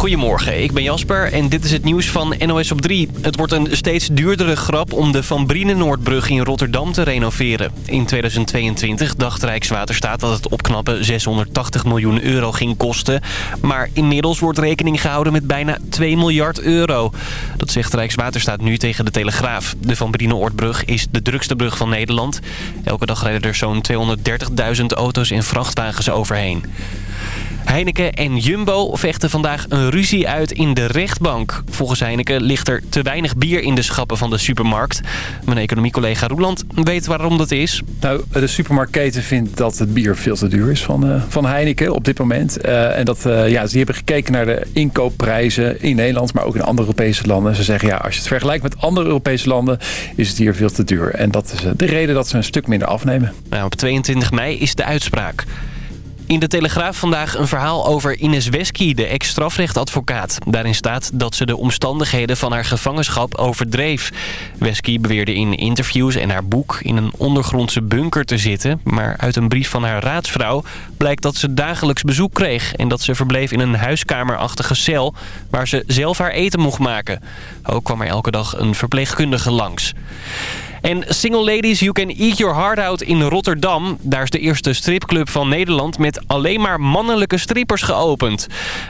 Goedemorgen, ik ben Jasper en dit is het nieuws van NOS op 3. Het wordt een steeds duurdere grap om de Van Brienenoordbrug in Rotterdam te renoveren. In 2022 dacht Rijkswaterstaat dat het opknappen 680 miljoen euro ging kosten. Maar inmiddels wordt rekening gehouden met bijna 2 miljard euro. Dat zegt Rijkswaterstaat nu tegen de Telegraaf. De Van Brienenoordbrug is de drukste brug van Nederland. Elke dag rijden er zo'n 230.000 auto's en vrachtwagens overheen. Heineken en Jumbo vechten vandaag een ruzie uit in de rechtbank. Volgens Heineken ligt er te weinig bier in de schappen van de supermarkt. Mijn economiecollega Roeland weet waarom dat is. Nou, de supermarktketen vindt dat het bier veel te duur is van, uh, van Heineken op dit moment. Uh, en dat, uh, ja, ze hebben gekeken naar de inkoopprijzen in Nederland, maar ook in andere Europese landen. Ze zeggen, ja, als je het vergelijkt met andere Europese landen, is het hier veel te duur. En dat is de reden dat ze een stuk minder afnemen. Nou, op 22 mei is de uitspraak. In de Telegraaf vandaag een verhaal over Ines Wesky, de ex-strafrechtadvocaat. Daarin staat dat ze de omstandigheden van haar gevangenschap overdreef. Wesky beweerde in interviews en haar boek in een ondergrondse bunker te zitten. Maar uit een brief van haar raadsvrouw blijkt dat ze dagelijks bezoek kreeg... en dat ze verbleef in een huiskamerachtige cel waar ze zelf haar eten mocht maken. Ook kwam er elke dag een verpleegkundige langs. En Single Ladies You Can Eat Your Heart Out in Rotterdam. Daar is de eerste stripclub van Nederland met alleen maar mannelijke strippers geopend.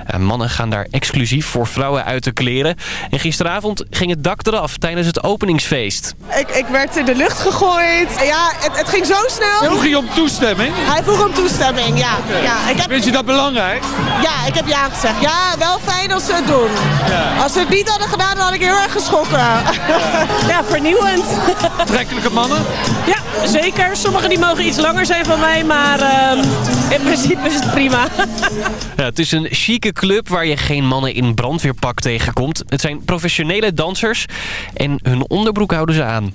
En mannen gaan daar exclusief voor vrouwen uit te kleren. En gisteravond ging het dak eraf tijdens het openingsfeest. Ik, ik werd in de lucht gegooid. Ja, het, het ging zo snel. Vroeg je om toestemming? Hij vroeg om toestemming, ja. ja ik heb... Vind je dat belangrijk? Ja, ik heb ja gezegd. Ja, wel fijn als ze het doen. Ja. Als ze het niet hadden gedaan, dan had ik heel erg geschrokken. Ja, ja vernieuwend. Aantrekkelijke mannen? Ja, zeker. Sommigen die mogen iets langer zijn van mij, maar uh, in principe is het prima. ja, het is een chique club waar je geen mannen in brandweerpak tegenkomt. Het zijn professionele dansers en hun onderbroek houden ze aan.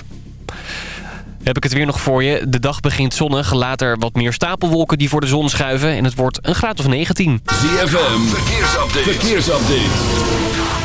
Heb ik het weer nog voor je. De dag begint zonnig, later wat meer stapelwolken die voor de zon schuiven. En het wordt een graad of 19. ZFM, verkeersupdate. verkeersupdate.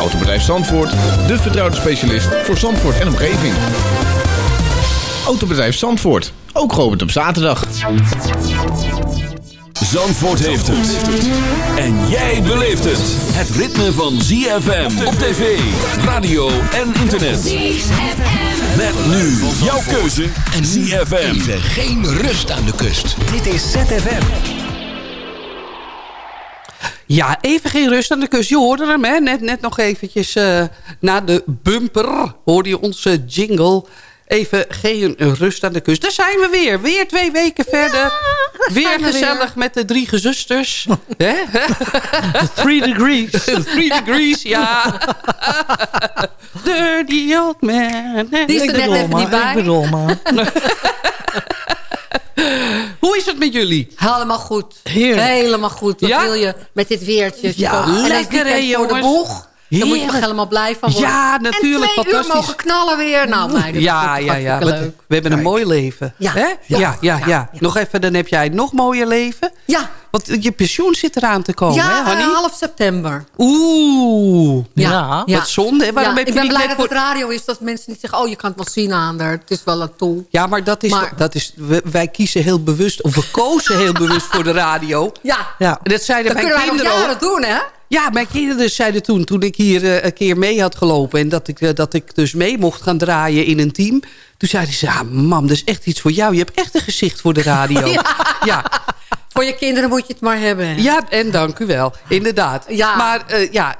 Autobedrijf Zandvoort, de vertrouwde specialist voor Zandvoort en omgeving. Autobedrijf Zandvoort, ook geopend op zaterdag. Zandvoort heeft het. En jij beleeft het. Het ritme van ZFM op tv, radio en internet. ZFM. Met nu jouw keuze ZFM. Even geen rust aan de kust. Dit is ZFM. Ja, even geen rust aan de kust. Je hoorde hem, hè? Net, net nog eventjes uh, na de bumper hoorde je onze jingle. Even geen rust aan de kust. Daar zijn we weer. Weer twee weken verder. weer gezellig met de drie gezusters. three degrees. three degrees, ja. Dirty old man. Die is er net even niet bij. Ik bedoel, man. Hoe is het met jullie? Helemaal goed. Helemaal goed. Wat ja? wil je met dit weertje? Ja, lekker hè jongens. Voor de boeg. Daar moet je toch helemaal blij van worden. Ja, natuurlijk. En twee uur mogen knallen weer. Nou, meiden, ja, ja, ja. Leuk. We hebben een mooi leven. Ja. Hè? Ja, ja, ja, ja, Nog even, dan heb jij een nog mooier leven. Ja. Want je pensioen zit eraan te komen, ja, hè, Ja, half september. Oeh. Ja. Wat zonde. Waarom heb ik ben blij dat het radio is, dat mensen niet zeggen... oh, je kan het wel zien aan haar. Het is wel een tool. Ja, maar dat is... Maar, dat is wij kiezen heel bewust... of we kozen heel bewust voor de radio. Ja. ja. Dat zeiden dat mijn kunnen kinderen wij nog jaren doen, hè? Ja, mijn kinderen zeiden toen, toen ik hier uh, een keer mee had gelopen... en dat ik, uh, dat ik dus mee mocht gaan draaien in een team... toen zeiden ze, ah, mam, dat is echt iets voor jou. Je hebt echt een gezicht voor de radio. ja. ja. Voor je kinderen moet je het maar hebben. Ja, en dank u wel. Inderdaad. Ja. Maar uh, ja,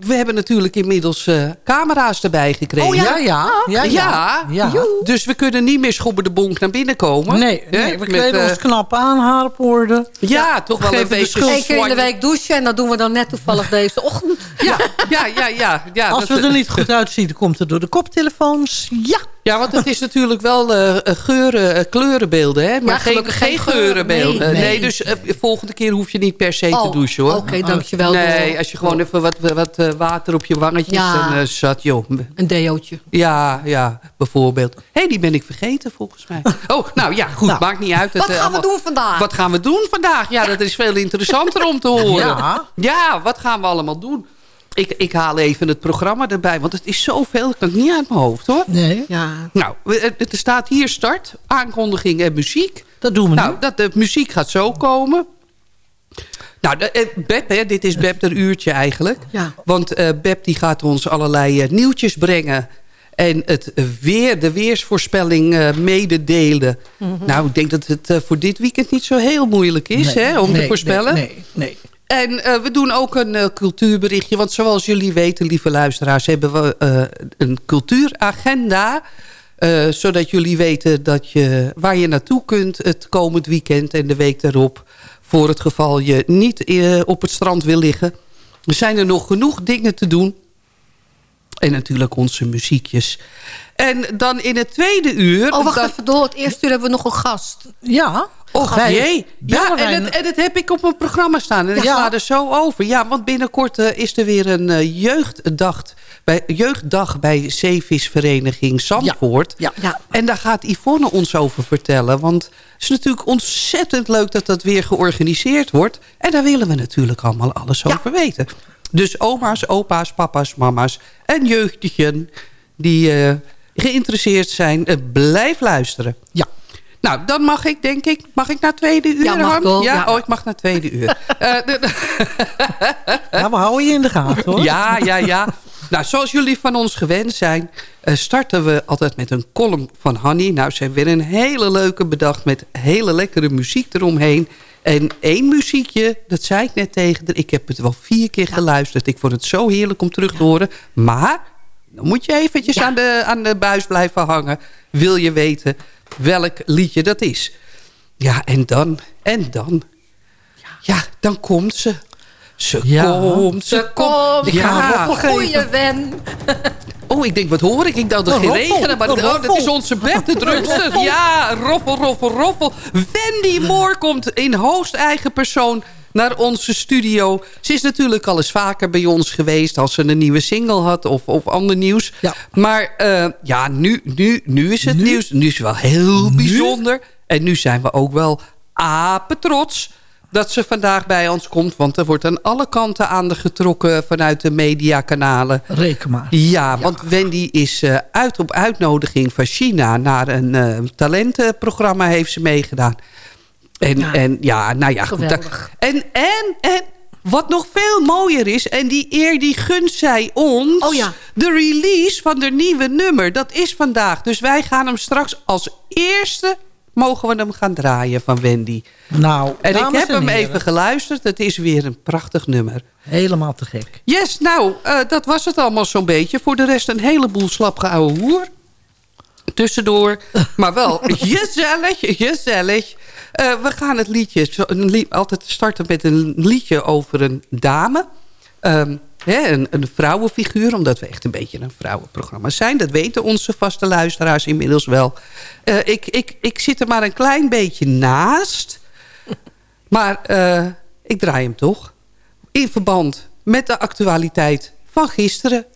we hebben natuurlijk inmiddels uh, camera's erbij gekregen. Oh ja? Ja, ja. ja, ja, ja. Dus we kunnen niet meer schobben de bonk naar binnen komen. Nee, nee we kleden uh, ons knap aan, haar op orde. Ja, toch wel een beetje Eén keer in de week douchen en dat doen we dan net toevallig deze ochtend. Ja, ja, ja. ja, ja Als we er niet goed uitzien, komt het door de koptelefoons. Ja. Ja, want het is natuurlijk wel eh, eh, geuren, eh, kleurenbeelden, hè? Maar Ja, geen, geurenbeelden. nee, Nee, nee. dus eh, volgende keer hoef je niet per se te Oh, douchen, hoor. oké, dankjewel, Nee, als je gewoon even wat, wat water op je wangetjes Ja. en zat, joh. Een deootje. Ja, ja, bijvoorbeeld. Hé, hey, die ben ik vergeten, volgens mij. Oh, nou ja, goed, Nou, maakt niet uit. Het, wat gaan we doen vandaag? Wat gaan we doen vandaag? Ja, dat is veel interessanter om te horen. Ja. Ja, wat gaan we allemaal doen? Ik, ik haal even het programma erbij, want het is zoveel. Dat kan ik niet uit mijn hoofd, hoor. Nee. Ja. Nou, er staat hier start, aankondiging en muziek. Dat doen we nou, nu. dat, de muziek gaat zo komen. Nou, de, eh, Beb, hè, dit is Beb er uurtje eigenlijk. Ja. Want eh Beb die gaat ons allerlei eh, nieuwtjes brengen. En het weer, de weersvoorspelling eh, mededelen. Nou, ik denk dat het voor dit weekend niet zo heel moeilijk is Nee, hè, om nee, te voorspellen. Nee, nee, nee. En eh, we doen ook een eh, cultuurberichtje. Want zoals jullie weten, lieve luisteraars... hebben we eh, een cultuuragenda. eh, zodat jullie weten dat je, waar je naartoe kunt het komend weekend en de week daarop. Voor het geval je niet op het strand wil liggen. Er zijn er nog genoeg dingen te doen. En natuurlijk onze muziekjes. En dan in het tweede uur... Oh, wacht dan- even door. Het eerste uur hebben we nog een gast. Ja. Och jee. Ja, en en het heb ik op mijn programma staan. En ik Ja. sla er zo over. Ja, want binnenkort eh, is er weer een eh, jeugddag, bij, jeugddag bij Zeevisvereniging Zandvoort. Ja. Ja. En daar gaat Yvonne ons over vertellen. Want het is natuurlijk ontzettend leuk dat dat weer georganiseerd wordt. En daar willen we natuurlijk allemaal alles over weten. Dus oma's, opa's, papa's, mama's en jeugdigen die eh, geïnteresseerd zijn, blijf luisteren. Ja. Nou, dan mag ik, denk ik, mag ik naar tweede uur, Ja, mag wel, Ja, ja. oh, ik mag naar tweede uur. Eh, de- ja, we houden je in de gaten hoor. ja, ja, ja. Nou, zoals jullie van ons gewend zijn... eh, starten we altijd met een column van Hanny. Nou, ze hebben weer een hele leuke bedacht... met hele lekkere muziek eromheen. En één muziekje, dat zei ik net tegen haar... ik heb het wel vier keer geluisterd. Ik vond het zo heerlijk om terug te horen. Maar dan moet je eventjes Ja. aan, de, aan de buis blijven hangen. Wil je weten welk liedje dat is. Ja, en dan, en dan... Ja, dan komt ze. Ze Ja. komt, ze komt. Ik ga roffel geven. Goeie wen. Oh, ik denk, wat hoor ik? Ik dacht dat het Een ging roffel, regenen. Maar oh, dat is onze Beb, de drukste. Ja, roffel, roffel, roffel. Wendy Moore komt in hoogst eigen persoon naar onze studio. Ze is natuurlijk al eens vaker bij ons geweest... als ze een nieuwe single had of, of ander nieuws. Ja. Maar eh, ja, nu, nu, nu is het Nu? nieuws. Nu is het wel heel Nu? bijzonder. En nu zijn we ook wel apetrots dat ze vandaag bij ons komt. Want er wordt aan alle kanten aan de getrokken vanuit de mediakanalen. Reken maar. Ja, want Wendy is eh, uit op uitnodiging van China... naar een eh, talentenprogramma heeft ze meegedaan. En ja, en, ja nou ja, goed. En, en, en wat nog veel mooier is... en die eer die gunt zij ons... Oh ja. de release van de nieuwe nummer. Dat is vandaag. Dus wij gaan hem straks als eerste... mogen we hem gaan draaien van Wendy. Nou, En ik heb en hem heren, even geluisterd. Het is weer een prachtig nummer. Helemaal te gek. Yes, nou, eh, dat was het allemaal zo'n beetje. Voor de rest een heleboel slapgeouwe hoer. Tussendoor. Maar wel gezellig, gezellig. Eh, we gaan het liedje altijd starten met een liedje over een dame. Ehm, hè, een, een vrouwenfiguur, omdat we echt een beetje een vrouwenprogramma zijn. Dat weten onze vaste luisteraars inmiddels wel. Eh, ik, ik, ik zit er maar een klein beetje naast. Maar eh, ik draai hem toch. In verband met de actualiteit van gisteren.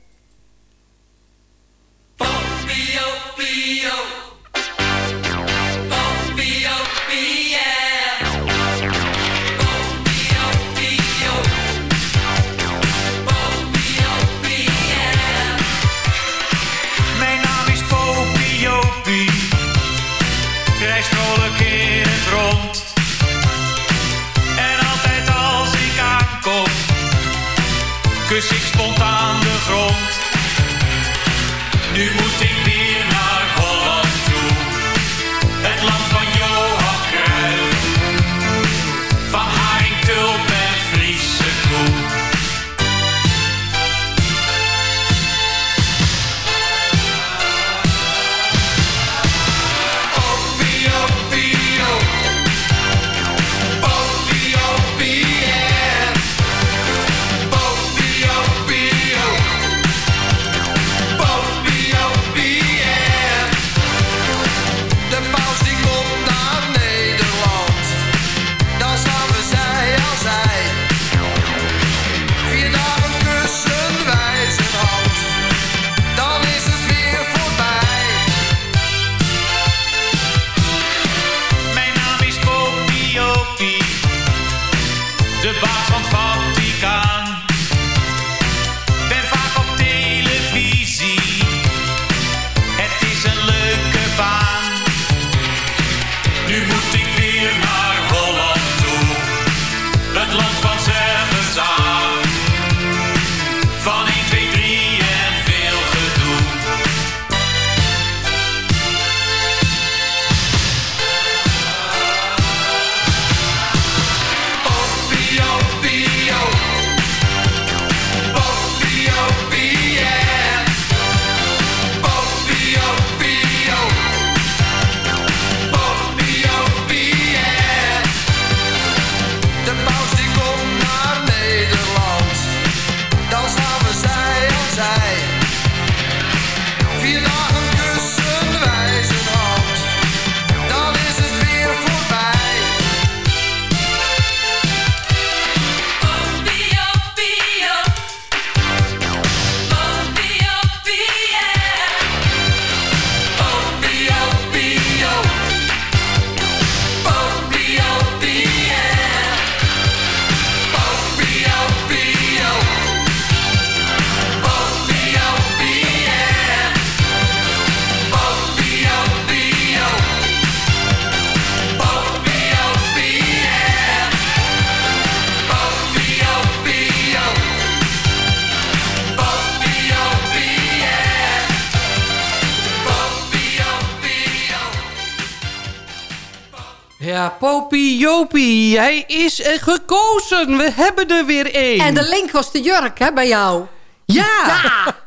Ja, Jopie, hij is gekozen. We hebben er weer één. En de link was de jurk, hè, bij jou. Ja,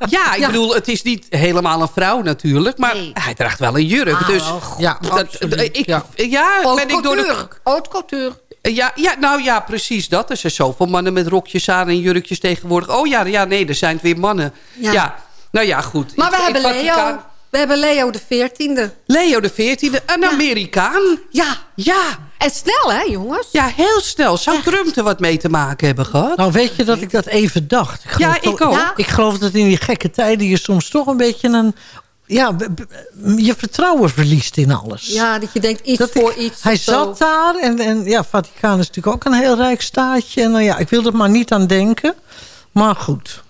ja. ik Ja. bedoel, het is niet helemaal een vrouw natuurlijk, maar hij draagt wel een jurk. Ah, dus goed. ja, dat, ik, ja. ben ik door de. Haute couture. Ja, ja, nou ja, precies dat. Er zijn zoveel mannen met rokjes aan en jurkjes tegenwoordig. Oh ja, ja nee, er zijn weer mannen. Ja, Ja. nou ja, goed. Maar we hebben Leo. We hebben Leo de 14e. Leo de 14e, een Amerikaan. Ja. Ja. En snel, hè, jongens? Ja, heel snel. Zou Trump er wat mee te maken hebben gehad? Nou, weet je dat ik dat even dacht? Ik Ja, ik ook. Ja. Ik geloof dat in die gekke tijden je soms toch een beetje een... Ja, je vertrouwen verliest in alles. Ja, dat je denkt iets Dat ik- voor iets. Hij zo. zat daar en, en ja, Vaticaan is natuurlijk ook een heel rijk staatje. En nou ja, ik wil er maar niet aan denken. Maar goed.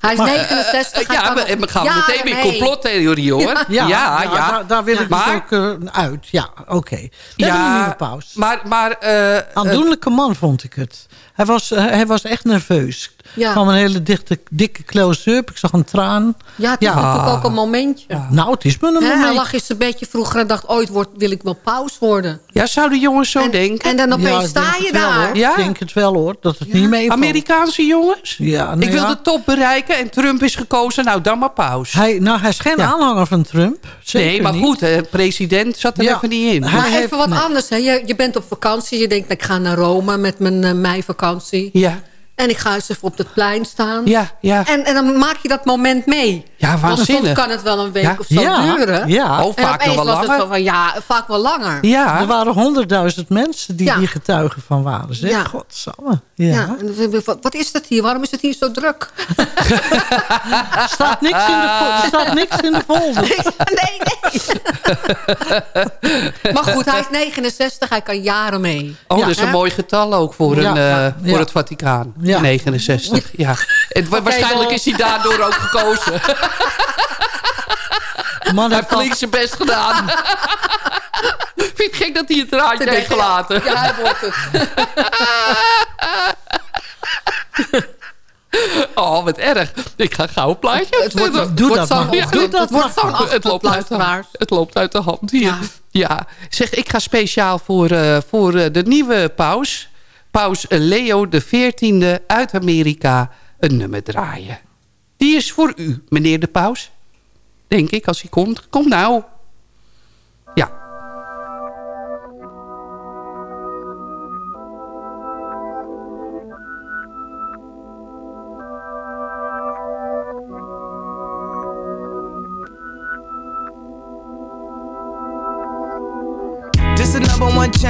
Hij is Maar, 69. hij ja, kan we, nog we gaan jaren meteen weer complottheorie hoor. Ja, ja. Daar, daar wil ik maar, dus ook eh, uit. Ja, oké. We hebben een nieuwe paus. Maar, maar eh, Aandoenlijke man vond ik het. Hij was, eh, hij was echt nerveus. Ja. Kwam een hele dichte, dikke close-up. Ik zag een traan. Ja, het is Ja. natuurlijk ook een momentje. Nou, het is me een hij moment. lag eens een beetje vroeger en dacht... ooit word, wil ik wel paus worden. ja, zouden jongens zo en, denken? En dan opeens sta je wel, daar. Ja? Ik denk het wel hoor, dat het niet meevalt. Amerikaanse jongens? Ja, nou ik wil ja. de top bereiken en Trump is gekozen. Nou, dan maar paus. Hij, nou, hij is geen aanhanger van Trump. Zeker nee, maar niet. goed, de president zat er Ja. even niet in. Hij Maar heeft- even wat nee. anders. Hè. Je, je bent op vakantie. Je denkt, ik ga naar Rome met mijn eh, meivakantie. Ja, En ik ga eens even op het plein staan. ja, ja. En, en dan maak je dat moment mee. Ja, Want soms waanzinnig. kan het wel een week Ja. of zo Ja, duren. ja. Oh, vaak wel was het langer. van, ja, vaak wel langer. Ja, Er waren honderdduizend mensen die Ja. hier getuigen van waren. Zeg, Ja. godsamme. Ja. Ja. en dan denk ik, wat, is dat hier? Waarom is het hier zo druk? Er, staat niks in de, er staat niks in de folder. nee, nee. maar goed, hij is 69. Hij kan jaren mee. Oh, Ja. dat is een mooi getal ook voor, Ja, een, eh, ja. voor het Vaticaan. Ja. 69, ja. Het, waarschijnlijk wel. is hij daardoor ook gekozen. De man hij heeft flink zijn best gedaan. Vind het gek dat hij het raadje heeft gelaten? Ja, hij wordt het. Oh, wat erg. Ik ga gauw een plaatje Het wordt. Doe dat maar. Doe dat het wordt loopt uit de, luisteraars. het loopt uit de hand hier. Ja. Ja. Zeg, ik ga speciaal voor, eh, voor eh, de nieuwe paus... paus Leo XIV uit Amerika een nummer draaien. Die is voor u, meneer de paus. Denk ik, als hij komt. Kom nou. Ja.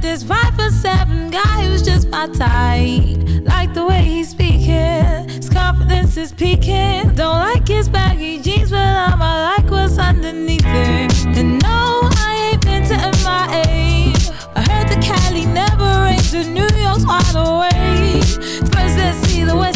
This five for seven guy who's just my type. Like the way he's speaking, his confidence is peaking. Don't like his baggy jeans, but I'ma like what's underneath it. And no, I ain't been to MIA. I heard the Cali never rains, and New York's wide awake. First, let's see the West.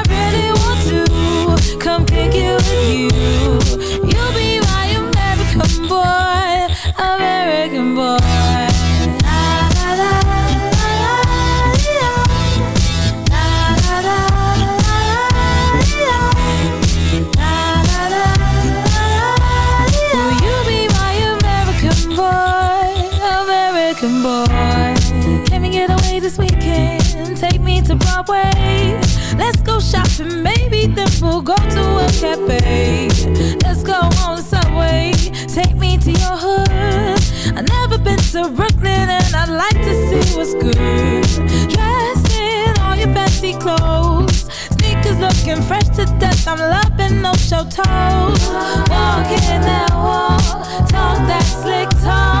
to Let's go shopping, maybe then we'll go to a cafe. Let's go on the subway. Take me to your hood. I've never been to Brooklyn and I'd like to see what's good. Dressed in all your fancy clothes. Sneakers looking fresh to death. I'm loving no show toes. Walking that walk, talk that slick talk.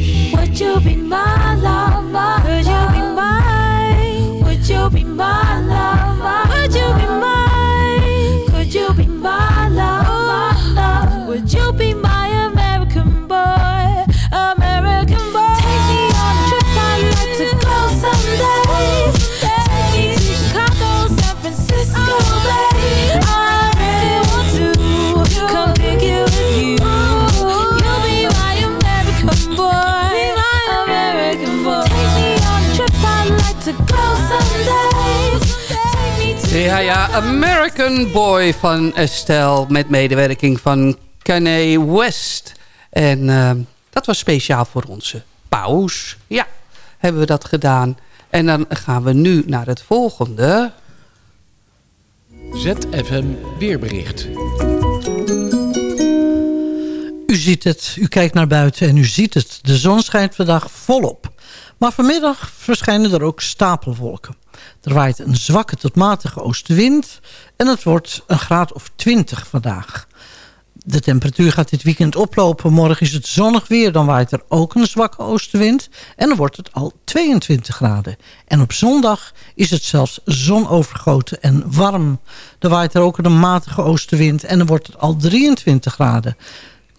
Would you be my lover? Could you Ja, ja, American Boy van Estelle met medewerking van Kanye West. En eh, dat was speciaal voor onze paus. Ja, hebben we dat gedaan. En dan gaan we nu naar het volgende. ZFM Weerbericht. U ziet het, u kijkt naar buiten en u ziet het. De zon schijnt vandaag volop. Maar vanmiddag verschijnen er ook stapelwolken. Er waait een zwakke tot matige oostenwind en het wordt een graad of 20 vandaag. De temperatuur gaat dit weekend oplopen. Morgen is het zonnig weer, dan waait er ook een zwakke oostenwind. En dan wordt het al 22 graden. En op zondag is het zelfs zonovergoten en warm. Dan waait er ook een matige oostenwind en dan wordt het al 23 graden.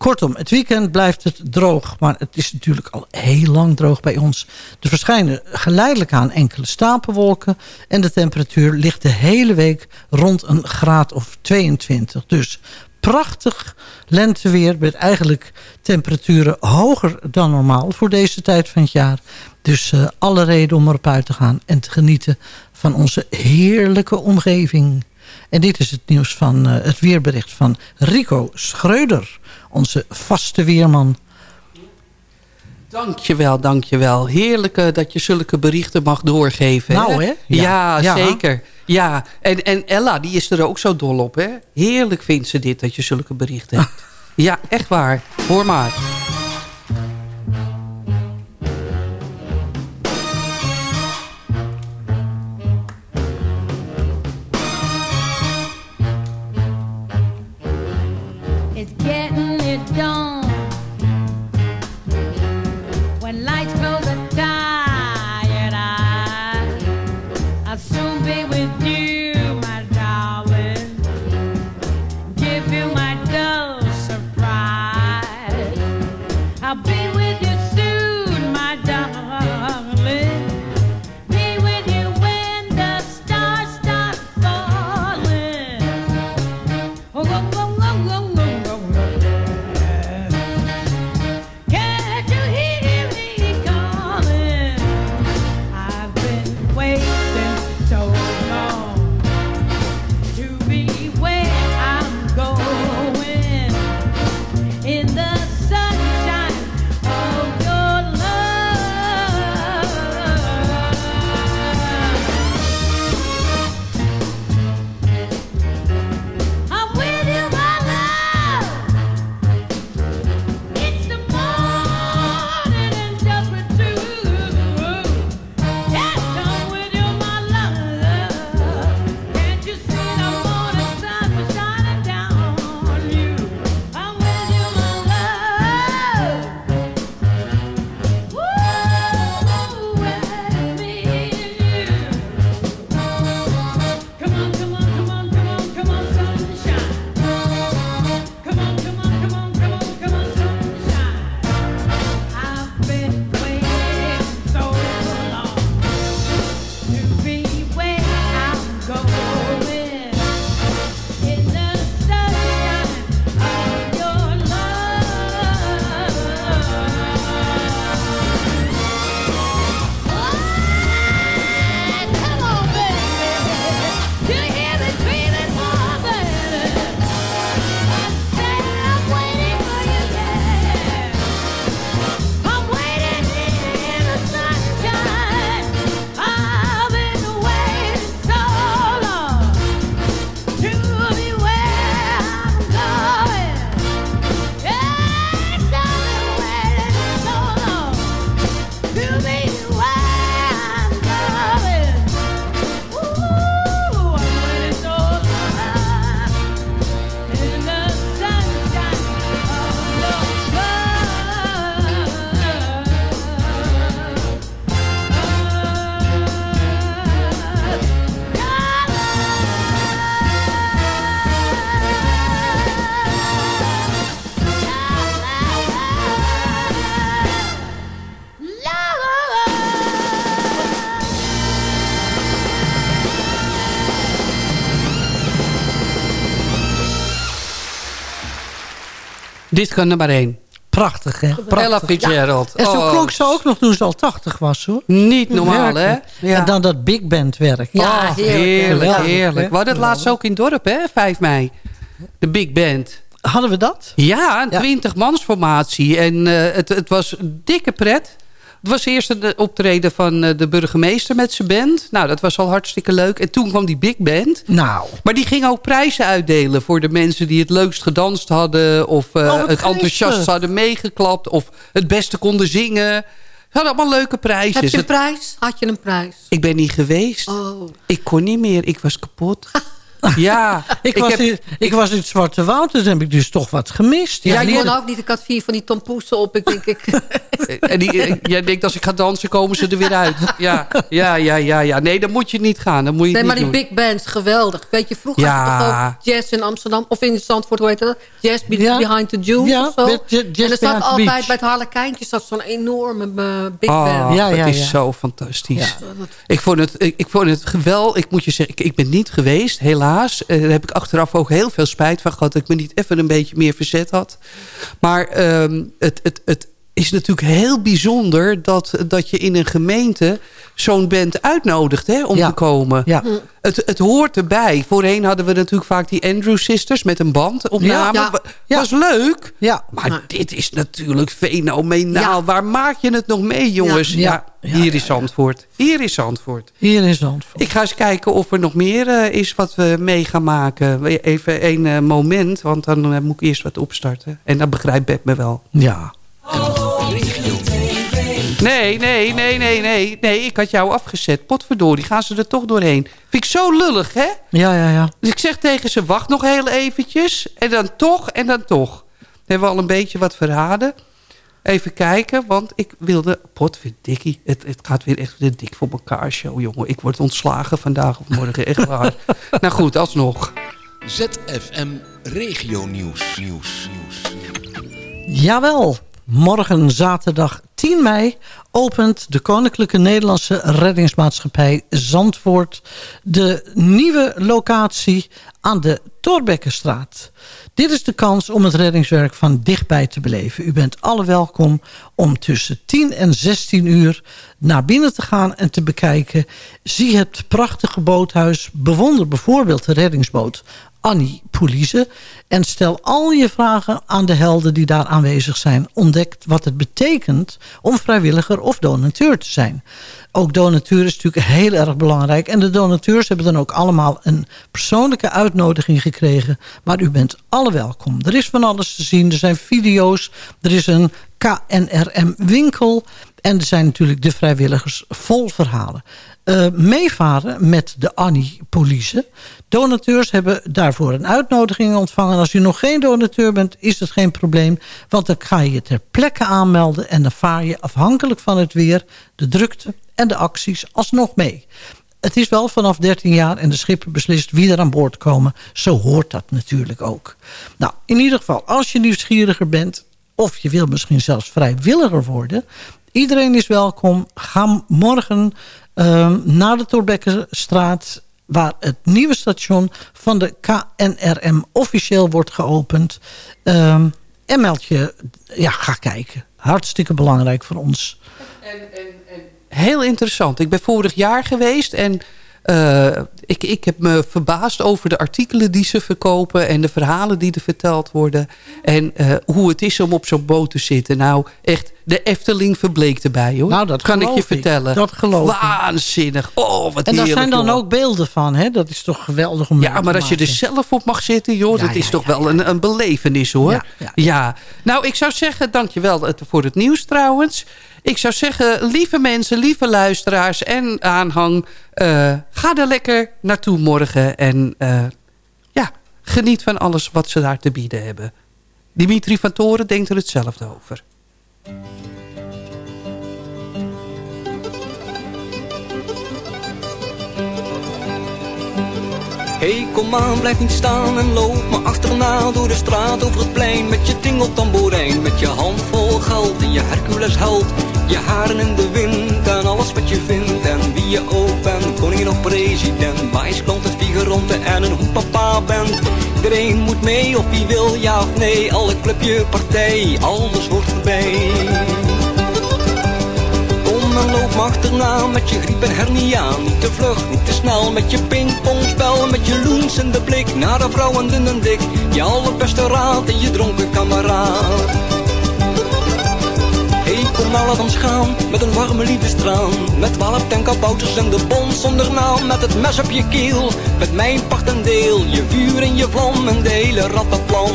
Kortom, het weekend blijft het droog. Maar het is natuurlijk al heel lang droog bij ons. Er verschijnen geleidelijk aan enkele stapelwolken. En de temperatuur ligt de hele week rond een graad of 22. Dus prachtig lenteweer met eigenlijk temperaturen hoger dan normaal voor deze tijd van het jaar. Dus eh, alle reden om erop uit te gaan en te genieten van onze heerlijke omgeving. En dit is het nieuws van eh, het weerbericht van Rico Schreuder, onze vaste weerman. Dankjewel, dankjewel. Heerlijk dat je zulke berichten mag doorgeven. Nou, hè? Ja. zeker. Ja, en, en Ella, die is er ook zo dol op, hè? Heerlijk vindt ze dit, dat je zulke berichten hebt. ja, echt waar. Hoor maar. Dit kan er maar één. Prachtig, hè? Prachtig. Ella Fitzgerald. En zo Oh, klonk ze ook nog toen ze al 80 was, hoor. Niet normaal, hè? Ja. En dan dat big band werk. Ja, heerlijk, Geweldig, heerlijk. hè? We hadden het laatst ook in het dorp, hè? 5 mei. De Big Band. Hadden we dat? Ja, een 20 mansformatie. En eh, het, het was dikke pret. Het was eerst de optreden van eh, de burgemeester met zijn band. Nou, dat was al hartstikke leuk. En toen kwam die big band. Nou. Maar die ging ook prijzen uitdelen voor de mensen die het leukst gedanst hadden. Of eh, Oh, het enthousiast hadden meegeklapt. Of het beste konden zingen. Ze hadden allemaal leuke prijzen. Heb je een prijs? Had je een prijs? Ik ben niet geweest. Oh. Ik kon niet meer. Ik was kapot. ja. Ik, was, heb- in, ik, was in het Zwarte Woud, dus heb ik dus toch wat gemist. Ja, Ja, ik kon ook niet. Ik had vier van die tompoesen op. Ik denk, ik... En die, eh, jij denkt, als ik ga dansen, komen ze er weer uit. Ja, ja, ja, ja. ja. Nee, dan moet je niet gaan. Dan moet je Nee, niet maar die doen. big bands, geweldig. Weet je, vroeger Ja. had je toch ook jazz in Amsterdam. Of in Zandvoort, hoe heet dat? Jazz be- Ja. Behind the Jews Ja, of zo. met en er zat altijd Beach. bij het Harlekijntje zat zo'n enorme eh, big Oh, band. Ja, ja, dat is ja. zo fantastisch. Ik, vond het, ik, ik vond het geweldig. Ik moet je zeggen, ik, ik ben niet geweest, helaas. Eh, daar heb ik achteraf ook heel veel spijt van gehad... dat ik me niet even een beetje meer verzet had. Maar ehm, het, het, het is natuurlijk heel bijzonder... dat, dat je in een gemeente zo'n band uitnodigt hè, om Ja. te komen. Ja. Het, het hoort erbij. Voorheen hadden we natuurlijk vaak die Andrew Sisters... met een band opname. Ja. Wa- Was leuk. ja. Maar dit is natuurlijk fenomenaal. Ja. Waar maak je het nog mee, jongens? Ja. Ja, Ja, hier ja, is Zandvoort. Hier is Zandvoort. Hier in Zandvoort. Ik ga eens kijken of er nog meer eh, is wat we mee gaan maken. Even een eh, moment, want dan eh, moet ik eerst wat opstarten. En dan begrijpt Beb me wel. Ja. Nee, nee, nee, nee, nee. Nee, ik had jou afgezet. Potverdorie, gaan ze er toch doorheen. Vind ik zo lullig, hè? Ja, ja, ja. Dus ik zeg tegen ze, wacht nog heel eventjes. En dan toch, en dan toch. Dan hebben we al een beetje wat verraden. Even kijken, want ik wilde... Potverdikkie, het, het gaat weer echt weer dik voor elkaar, show, jongen. Ik word ontslagen vandaag of morgen, echt waar. nou goed, alsnog. ZFM Regio Nieuws. Nieuws. Nieuws. Jawel. Morgen zaterdag 10 mei opent de Koninklijke Nederlandse Reddingsmaatschappij Zandvoort de nieuwe locatie aan de Torbekkenstraat. Dit is de kans om het reddingswerk van dichtbij te beleven. U bent alle welkom om tussen 10 en 16 uur naar binnen te gaan en te bekijken. Zie het prachtige boothuis. Bewonder bijvoorbeeld de reddingsboot Annie Poelize. En stel al je vragen aan de helden die daar aanwezig zijn. Ontdek wat het betekent om vrijwilliger of donateur te zijn. Ook donatuur is natuurlijk heel erg belangrijk. En de donateurs hebben dan ook allemaal een persoonlijke uitnodiging gekregen. Maar u bent alle welkom. Er is van alles te zien. Er zijn video's. Er is een KNRM winkel. En er zijn natuurlijk de vrijwilligers vol verhalen. Eh, meevaren met de Annie Police. Donateurs hebben daarvoor een uitnodiging ontvangen. Als u nog geen donateur bent, is het geen probleem. Want dan ga je je ter plekke aanmelden. En dan vaar je afhankelijk van het weer, de drukte en de acties alsnog mee. Het is wel vanaf 13 jaar en de schipper beslist wie er aan boord komen. Zo hoort dat natuurlijk ook. Nou, in ieder geval, als je nieuwsgieriger bent... of je wil misschien zelfs vrijwilliger worden... iedereen is welkom. Ga morgen ehm, naar de Torbekkenstraat... waar het nieuwe station van de KNRM officieel wordt geopend. Ehm, en meld je, ja, ga kijken. Hartstikke belangrijk voor ons. Heel interessant. Ik ben vorig jaar geweest en eh, ik, ik heb me verbaasd over de artikelen die ze verkopen... en de verhalen die er verteld worden. En eh, hoe het is om op zo'n boot te zitten. Nou, echt, de Efteling verbleekt erbij, hoor. Nou, dat kan ik je ik. vertellen. Dat geloof ik. Waanzinnig. Oh, wat En daar heerlijk, zijn dan joh. ook beelden van, hè? Dat is toch geweldig om Ja, maar als je er zelf op mag zitten, joh, Ja, dat ja, is toch wel Een, een belevenis, hoor. Ja. Nou, ik zou zeggen, dankjewel het- voor het nieuws trouwens. Ik zou zeggen, lieve mensen, lieve luisteraars en aanhang... eh, ga er lekker naartoe morgen en eh, ja, geniet van alles wat ze daar te bieden hebben. Dimitri van Toren denkt er hetzelfde over. Hey, kom aan, blijf niet staan en loop me achterna door de straat over het plein met je tingeltamboerijn, met je hand vol geld en je Hercules held, je haren in de wind en alles wat je vindt en wie je ook bent, koningin of president, wijsklant, het figuranten en een hoe papa bent. Iedereen moet mee of wie wil ja of nee. Alle clubje, partij, alles hoort erbij. Kom en loop achterna met je griep en hernia. Niet te vlug, niet te snel met je pingpongspel. Met je loensende blik naar de vrouwen dun en dik. Je allerbeste raad en je dronken kameraad. Gaan met een warme liefdestraan. Met twaalf tenkabouters en de bond zonder naam. Met het mes op je keel, met mijn pacht en deel. Je vuur en je vlam en de hele rattenplan.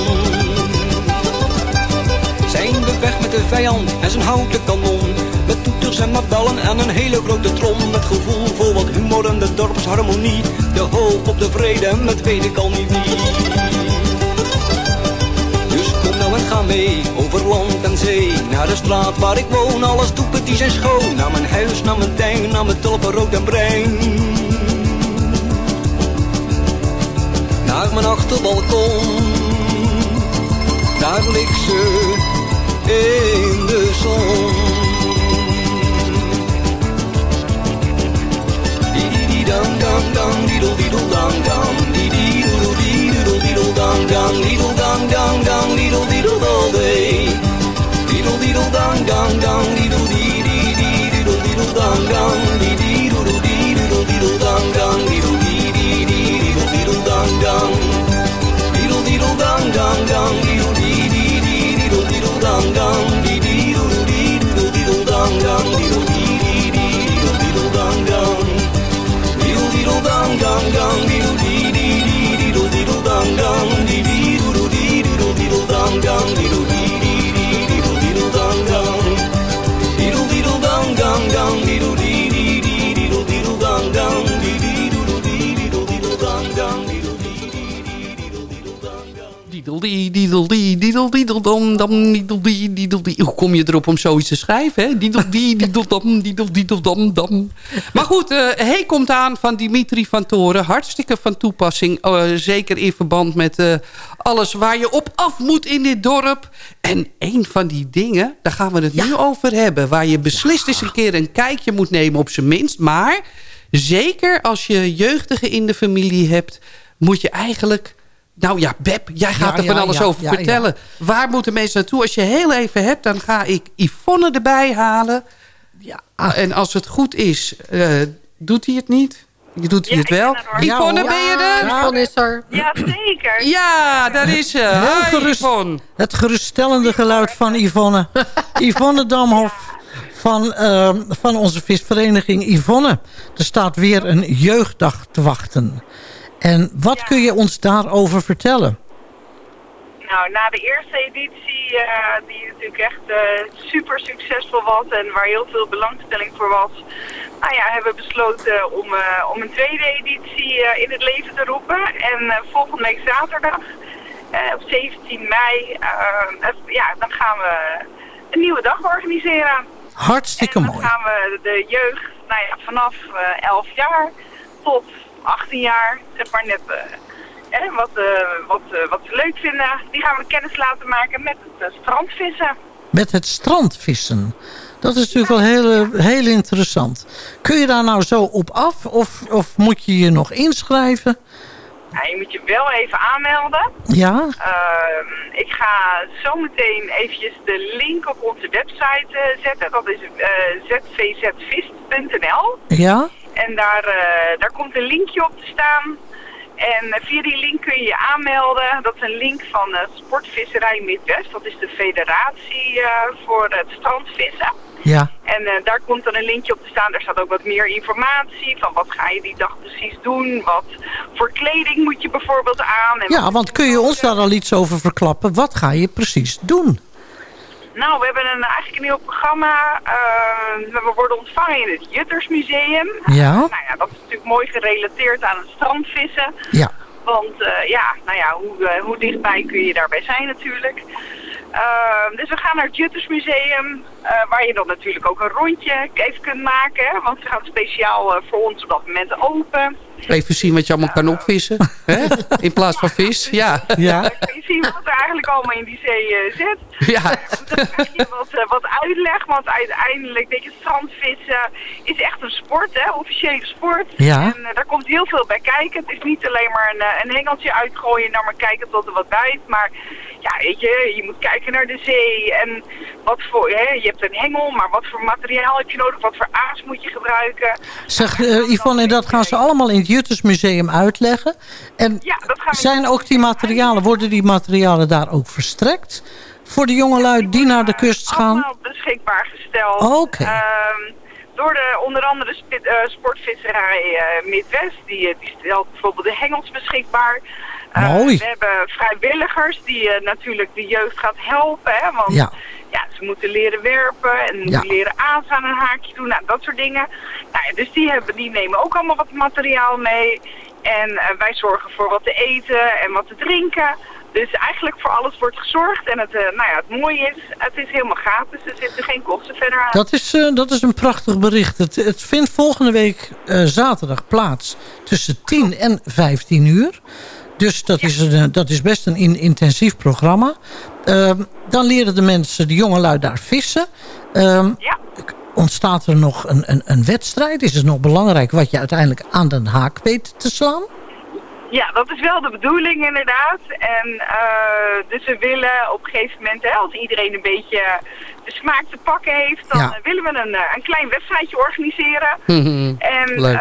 Zijn we weg met de vijand en zijn houten kanon. Met toeters en mabellen en een hele grote trom. Met gevoel voor wat humor en de dorpsharmonie. De hoop op de vrede, met weet ik al niet wie. Ga mee, over land en zee. Naar de straat waar ik woon, alles doepeties en schoon. Naar mijn huis, naar mijn tuin, naar mijn tulpen rood en bruin. Naar mijn achterbalkon Daar ligt ze in de zon. Dang dang dang, dong dong, deedle dong dong dong, deedle deedle all day. Deedle deedle dong dong dong, deedle dee dee dee, deedle deedle dong dong, dee dee doodle dee, doodle deedle dong dong, deedle dee dee dee, deedle deedle dong dong, deedle deedle dong dong dong, deedle dee dee dee, deedle deedle dong dong, dee dee doodle dee, doodle deedle dong dong, deedle dee dee dee, deedle deedle dong dong, deedle deedle dong dong dong. Diedeldie, diedeldie, dam, diedeldie. Hoe kom je erop om zoiets te schrijven, hè? Diedeldie, diedeldam, diedeldie, dam, dam. Maar goed, eh Hey komt aan van Dimitri van Toren. Hartstikke van toepassing. eh, zeker in verband met eh, alles waar je op af moet in dit dorp. En een van die dingen, daar gaan we het nu over hebben. Waar je beslist eens een keer een kijkje moet nemen op zijn minst. Maar zeker als je jeugdigen in de familie hebt... moet je eigenlijk... Nou ja, Beb, jij gaat Ja, er van ja, alles ja, over ja, vertellen. Waar moeten mensen naartoe? Als je heel even hebt, dan ga ik Yvonne erbij halen. Ja. En als het goed is, eh, doet hij het niet? Doet hij het wel? Yvonne, ben je er? Yvonne is er. Ja, zeker. Ja, daar is ze. Heel Hi, gerust, Yvonne. het geruststellende geluid van Yvonne. Yvonne Damhof van, eh, van onze visvereniging Yvonne. Er staat weer een jeugddag te wachten. En wat kun je ons daarover vertellen? Nou, na de eerste editie, eh, die natuurlijk echt eh, super succesvol was en waar heel veel belangstelling voor was, nou ja, hebben we besloten om, eh, om een tweede editie in het leven te roepen. En volgende week zaterdag, op 17 mei, ja, dan gaan we een nieuwe dag organiseren. Hartstikke en dan mooi. gaan we de jeugd, nou ja, vanaf eh 11 jaar tot 18 jaar, zeg maar net... eh, wat, eh, wat, eh, wat ze leuk vinden, die gaan we kennis laten maken met het strandvissen. Met het strandvissen. Dat is natuurlijk wel heel, heel interessant. Kun je daar nou zo op af? Of, of moet je je nog inschrijven? Je moet je wel even aanmelden. Ja? Ehm, ik ga zometeen eventjes de link op onze website zetten. Dat is zvzvist.nl. Ja? En daar, eh, daar komt een linkje op te staan. En eh, via die link kun je je aanmelden. Dat is een link van eh, Sportvisserij Midwest. Dat is de federatie voor het strandvissen. Ja. En daar komt dan een linkje op te staan. Daar staat ook wat meer informatie van wat ga je die dag precies doen. Wat voor kleding moet je bijvoorbeeld aan. En Ja, want kun je ons daar al iets over verklappen? Wat ga je precies doen? Nou, we hebben een, eigenlijk een nieuw programma. eh, we worden ontvangen in het Juttersmuseum. Ja. nou ja, dat is natuurlijk mooi gerelateerd aan het strandvissen. Ja. Want eh, ja, nou ja, hoe, eh, hoe dichtbij kun je daarbij zijn natuurlijk. Dus we gaan naar het Juttersmuseum, waar je dan natuurlijk ook een rondje even kunt maken. Want ze gaan speciaal voor ons op dat moment open. Even zien wat je allemaal kan opvissen. hè? In plaats van vis. Ja. Ja. Je zien wat er eigenlijk allemaal in die zee eh, zit. Ja. Dan krijg je wat, eh, wat uitleg, want uiteindelijk, weet je, strandvissen is echt een sport, hè, officiële sport. Ja. En eh, daar komt heel veel bij kijken. Het is niet alleen maar een, een hengeltje uitgooien en dan maar kijken tot er wat bijt. Maar ja, weet je, je moet kijken naar de zee en wat voor, hè, je hebt een hengel, maar wat voor materiaal heb je nodig, wat voor aas moet je gebruiken. Zeg, eh, Yvonne, en dat gaan ze allemaal in het Juttersmuseum uitleggen. En Ja, dat gaan we zijn ook die materialen, worden die materialen daar ook verstrekt? Voor de jongelui die naar de kust gaan? allemaal beschikbaar gesteld. Oké. Ehm, door de onder andere spi- eh, sportvisserij eh, Midwest. Die, eh, die stelt bijvoorbeeld de hengels beschikbaar. Mooi. we hebben vrijwilligers die natuurlijk de jeugd gaat helpen. Hè, want Ja. Ja, ze moeten leren werpen en moeten leren aas aan een haakje doen. Nou, dat soort dingen. Nou, ja, dus die, hebben, die nemen ook allemaal wat materiaal mee. En eh, wij zorgen voor wat te eten en wat te drinken. Dus eigenlijk voor alles wordt gezorgd. En het, eh, nou ja, het mooie is, het is helemaal gratis. Er zitten geen kosten verder aan. Dat is, eh, dat is een prachtig bericht. Het, het vindt volgende week zaterdag plaats tussen 10 en 15 uur. Dus dat, is, een, dat is best een in- intensief programma. Ehm, dan leren de mensen, de jongelui, daar vissen. Ehm, Ontstaat er nog een, een, een wedstrijd? Is het nog belangrijk wat je uiteindelijk aan de haak weet te slaan? Ja, dat is wel de bedoeling inderdaad. En eh, dus we willen op een gegeven moment, hè, als iedereen een beetje de smaak te pakken heeft, dan Ja. eh, willen we een, eh, een klein wedstrijdje organiseren. En eh,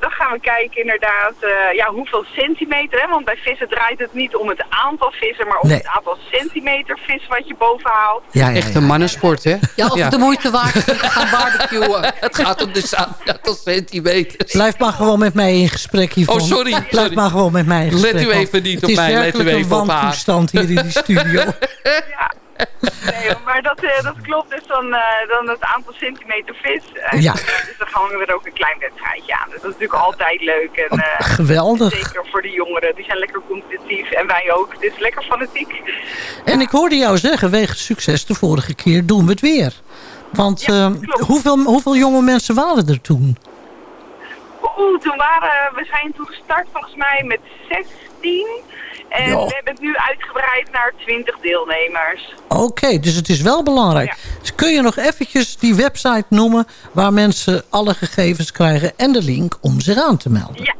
dan gaan we kijken inderdaad eh, ja, hoeveel centimeter. Hè? Want bij vissen draait het niet om het aantal vissen, maar om Nee. het aantal centimeter vis wat je boven haalt. Echt een mannensport, hè? Ja, of het de moeite waard is om te gaan barbecuen. Het gaat om de aantal centimeters. Blijf maar gewoon met mij in gesprek hiervan. Oh, sorry, Blijf sorry. maar gewoon met mij in Let u even niet op Het is mij, let u werkelijk een even op haar. wantoestand hier in die studio. Nee, maar dat, eh, dat klopt dus dan, eh, dan het aantal centimeter vis. Ja. Dus dan hangen we er ook een klein wedstrijdje aan. Dus dat is natuurlijk altijd leuk. En, eh, geweldig. Zeker voor de jongeren. Die zijn lekker competitief. En wij ook. Het is lekker fanatiek. En ik hoorde jou zeggen, wegens succes de vorige keer doen we het weer. Want eh, hoeveel, hoeveel jonge mensen waren er toen? Oeh, toen waren we zijn toen gestart volgens mij met 16. En Ja. we hebben het nu uitgebreid naar 20 deelnemers. Oké, dus het is wel belangrijk. Dus kun je nog eventjes die website noemen... waar mensen alle gegevens krijgen en de link om zich aan te melden? Ja,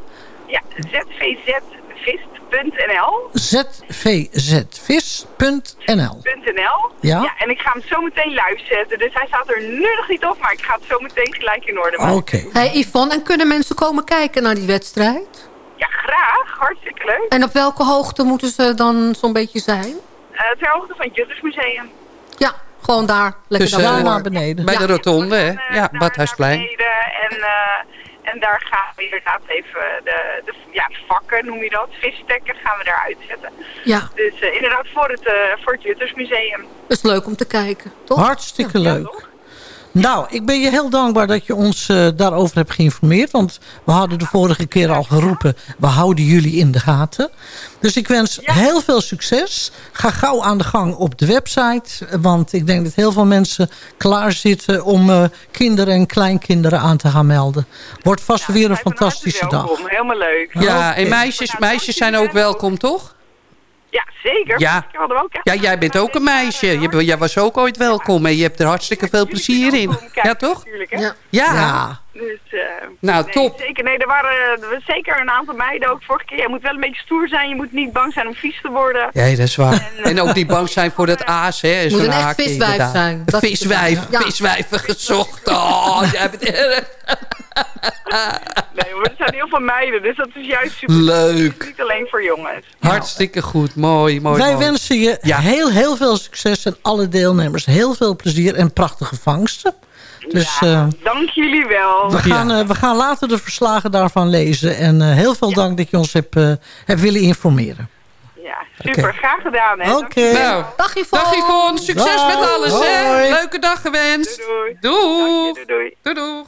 ja zvzvist.nl. zvzvis.nl .nl. Ja? En ik ga hem zo meteen live zetten. Dus hij staat er nu nog niet op, maar ik ga het zo meteen gelijk in orde maken. Oké. Hey Yvonne, en kunnen mensen komen kijken naar die wedstrijd? Ja, graag. Hartstikke leuk. En op welke hoogte moeten ze dan zo'n beetje zijn? Eh ter hoogte van het Juttersmuseum. Ja, gewoon daar. Lekker Dus, daarvoor. eh, naar beneden. Bij de Ja. rotonde, hè? Ja, Badhuisplein. beneden. En, eh, en daar gaan we inderdaad even de, de ja, vakken, noem je dat, visstekken, gaan we daar uitzetten. Ja, Dus eh, inderdaad voor het, eh, voor het Juttersmuseum. dat is leuk om te kijken, toch? Hartstikke leuk. Nou, ik ben je heel dankbaar dat je ons eh, daarover hebt geïnformeerd. Want we hadden de vorige keer al geroepen... we houden jullie in de gaten. Dus ik wens heel veel succes. Ga gauw aan de gang op de website. Want ik denk dat heel veel mensen klaar zitten... om eh, kinderen en kleinkinderen aan te gaan melden. Wordt vast weer een fantastische dag. Welkom, helemaal leuk. Ja, en meisjes, meisjes zijn ook welkom, toch? Ja, zeker. Ja. Ook echt Ja, jij bent ook een meisje. Je, jij was ook ooit welkom en je hebt er hartstikke veel plezier in. Ja, toch? Ja. Ja. Dus, eh, Nou, nee, top. Zeker, nee, er waren er was zeker een aantal meiden ook vorige keer. Je moet wel een beetje stoer zijn, je moet niet bang zijn om vies te worden. Ja, dat is waar. En ook die bang zijn voor dat aas, hè. Moet een echt viswijf inderdaad. zijn. Dat viswijf. Ja. viswijven gezocht. Oh, jij bent erg. Nee, maar er zijn heel veel meiden, dus dat is juist super. Leuk. Niet alleen voor jongens. Hartstikke goed, mooi, mooi, Wij mooi. wensen je Ja. heel, heel veel succes en alle deelnemers heel veel plezier en prachtige vangsten. Dus eh, Dank jullie wel. we, gaan, eh, we gaan later de verslagen daarvan lezen. En eh, heel veel dank dat je ons hebt, eh, hebt willen informeren. Ja, super. Graag gedaan, hè. Oké. Nou, Dag Yvonne. dag Yvonne, succes Dag. met alles, hè. Leuke dag gewenst. Doei. Doeg. Doei, doei. Doei, doeg.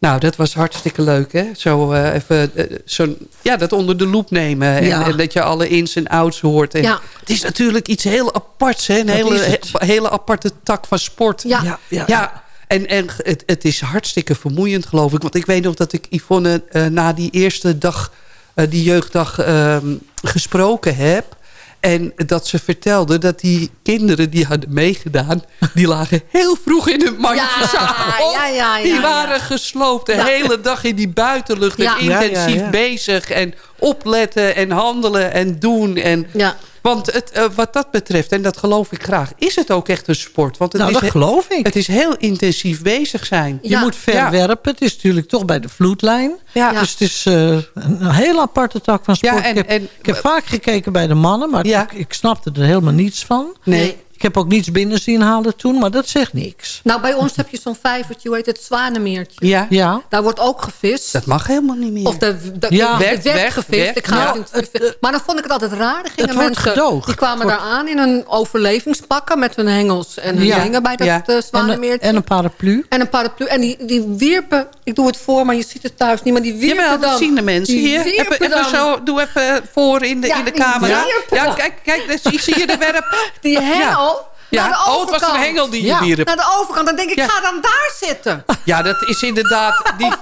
Nou, dat was hartstikke leuk, hè? Zo eh, even eh, zo, ja, dat onder de loep nemen. En, Ja. en dat je alle ins en outs hoort. En Ja. Het is natuurlijk iets heel aparts, hè? Een Dat hele, he- hele aparte tak van sport. Ja. Ja, ja, ja. En, en het, het is hartstikke vermoeiend, geloof ik. Want ik weet nog dat ik Yvonne eh, na die eerste dag, eh, die jeugddag, ehm, gesproken heb. En dat ze vertelde dat die kinderen die hadden meegedaan... die lagen heel vroeg in hun mandje Ja, ja, ja, ja, Die waren gesloopt de Ja. hele dag in die buitenlucht. Ja. En Ja, ja, intensief ja. bezig. En opletten en handelen en doen. En, Ja. Want het, eh, wat dat betreft, en dat geloof ik graag... is het ook echt een sport. Want het Nou, is dat geloof ik. Het is heel intensief bezig zijn. Je Ja. moet verwerpen. Het is natuurlijk toch bij de vloedlijn. Ja. Dus het is eh, een hele aparte tak van sport. Ja, en- ik, heb, en- ik heb vaak gekeken bij de mannen, maar Ja. ik, ik snapte er helemaal niets van. Nee. Ik heb ook niets binnen zien halen toen, maar dat zegt niks. Nou, bij ons heb je zo'n vijvertje, hoe heet het, Zwanemeertje. Ja, Ja, Daar wordt ook gevist. dat mag helemaal niet meer. Of de, de, Ja. Werd, gevist. Ik ga Nou, het niet- maar dan vond ik het altijd raar. Er gingen het wordt mensen, gedoogd. Die kwamen Het daar aan in een overlevingspakken met hun hengels en hun Ja. dingen bij dat Ja. eh, en, een- Zwanemeertje. en een paraplu. En een paraplu. En die, die wierpen, ik doe het voor, maar je ziet het thuis niet. Maar die wierpen Jawel, dan. dat zien de mensen die hier. wierpen Even, even dan zo, doe even voor in de, Ja, in de die camera. Ja, kijk, kijk, dus, ik zie je de werp. Die hengel Ja. naar de Oh, overkant. het was een hengel die je ja, wierp. Naar de overkant. Dan denk ik, Ja. ga dan daar zitten. Ja, dat is inderdaad... Die,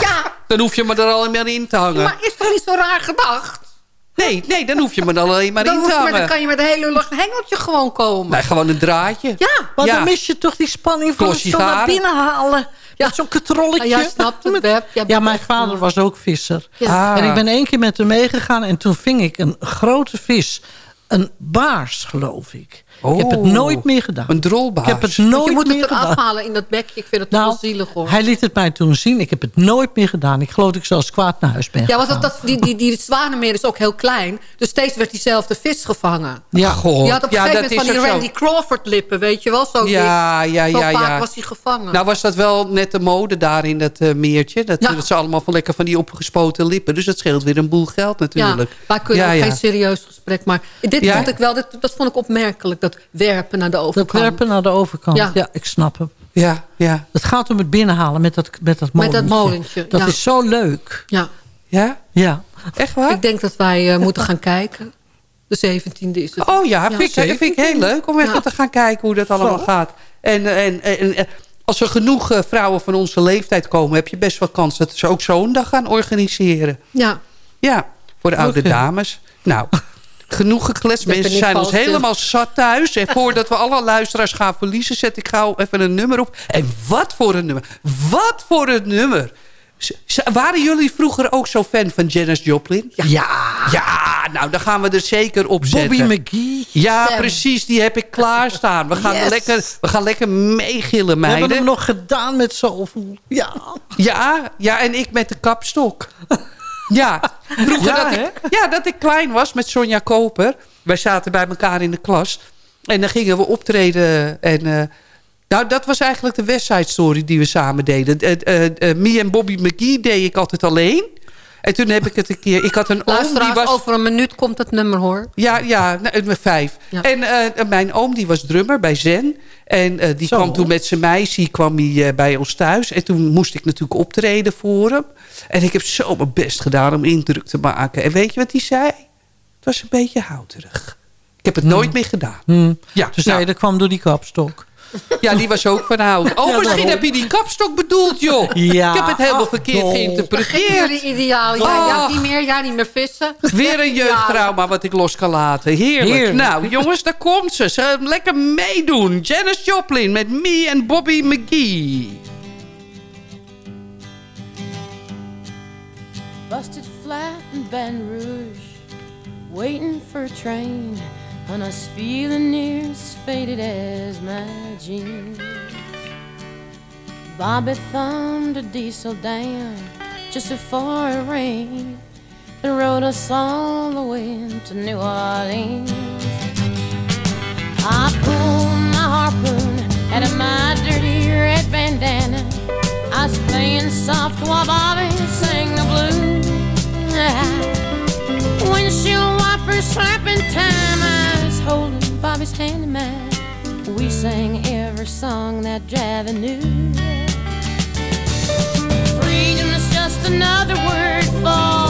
Ja, dan hoef je me er al meer in te hangen. maar is toch niet zo raar gedacht? Nee, nee, dan hoef je me dan alleen maar Dan, in hoef te je met, dan hangen. kan je met een hele lucht hengeltje gewoon komen. Nee, gewoon een draadje. Ja, Maar Ja. dan mis je toch die spanning van het zo naar binnen halen. Ja, zo'n katrolletje. Ja, jij snapt het, Beb. Jij Ja, mijn vader was ook visser. Ja. Ah. En ik ben één keer met hem meegegaan en toen ving ik een grote vis. Een baars, geloof ik. Ik heb het Oh, nooit meer gedaan. Een drolbaas. Ik heb het nooit je moet meer het eraf gedaan. halen in dat bekje. Ik vind het Nou, wel zielig hoor. Hij liet het mij toen zien. Ik heb het nooit meer gedaan. Ik geloof dat ik zelfs kwaad naar huis ben Ja, want dat, dat, die, die, die zwanenmeer is ook heel klein. Dus steeds werd diezelfde vis gevangen. Ja. Goh, Je had op een ja, gegeven moment van die Randy zo. Crawford lippen, weet je wel? Zo Ja, ja, Zo ja, vaak ja. was hij gevangen. Nou was dat wel net de mode daar in dat eh, meertje. Dat, Ja. dat ze allemaal van lekker van die opgespoten lippen. Dus dat scheelt weer een boel geld natuurlijk. Ja, wij kunnen Ja, ook ja. geen serieus gesprek. Maar dit Ja? vond ik wel, dit, dat vond ik opmerkelijk. Dat werpen naar de Dat overkant. werpen naar de overkant. Ja. Ja, ik snap hem. Ja, ja. Het gaat om het binnenhalen met dat, met dat Met molentje. dat molentje, Dat ja. is zo leuk. Ja, Ja? Ja. Echt waar? ik denk dat wij eh, moeten gaan kijken. De 17e is het. Oh ja, vind, ik, vind ik heel leuk om even Ja. te gaan kijken hoe dat allemaal Zo. gaat. En, en, en, en als er genoeg eh, vrouwen van onze leeftijd komen... heb je best wel kans dat ze ook zo'n dag gaan organiseren. Ja. Ja, voor de oude dames. Nou, genoeg gekletst. Mensen zijn ons helemaal zat thuis. En voordat we alle luisteraars gaan verliezen... zet ik gauw even een nummer op. En wat voor een nummer. Wat voor een nummer. Z- Waren jullie vroeger ook zo fan van Janis Joplin? Ja. Ja, nou, dan gaan we er zeker op zetten. Bobby McGee. Ja, Stem. precies. Die heb ik klaarstaan. We gaan, Yes. lekker, we gaan lekker meegillen, We hebben meiden. hem nog gedaan met zoveel. Ja. Ja, ja, en ik met de kapstok. Ja, vroeger Ja, dat, hè? ik, ja, dat ik klein was met Sonja Koper. Wij zaten bij elkaar in de klas. En dan gingen we optreden. En, eh, nou, dat was eigenlijk de West Side Story die we samen deden. Eh, eh, Me en Bobby McGee deed ik altijd alleen. En toen heb ik het een keer... Ik had een oom die was... over een minuut komt het nummer hoor. Ja, ja nou, met vijf. Ja. En eh, mijn oom die was drummer bij Zen. En eh, die Zo. kwam toen met zijn meisje kwam hij, eh, bij ons thuis. En toen moest ik natuurlijk optreden voor hem. En ik heb zo mijn best gedaan om indruk te maken. En weet je wat hij zei? Het was een beetje houterig. Ik heb het nooit meer gedaan. Hmm. Ja, zei je, nou, dat kwam door die kapstok. Ja, die was ook van hout. Oh, Ja, misschien daarom. heb je die kapstok bedoeld, joh. Ja, ik heb het helemaal ach, verkeerd dol. geïnterpreteerd. Jullie ideaal. Ja, ja, niet meer, ja, niet meer vissen. Weer een jeugdtrauma wat ik los kan laten. Heerlijk. Heerlijk. Nou, jongens, daar komt ze. Ze lekker meedoen. Janis Joplin met me en Bobby McGee. Busted flat in Baton Rouge, waiting for a train, and I was feeling near as faded as my jeans. Bobby thumbed a diesel down just before it rained and rode us all the way to New Orleans. I pulled my harpoon out of my dirty red bandana. I was playing soft while Bobby sang the blues. Windshield wipers slapping time. I holding Bobby's hand in mine. We sang every song that Javi knew. Freedom is just another word for.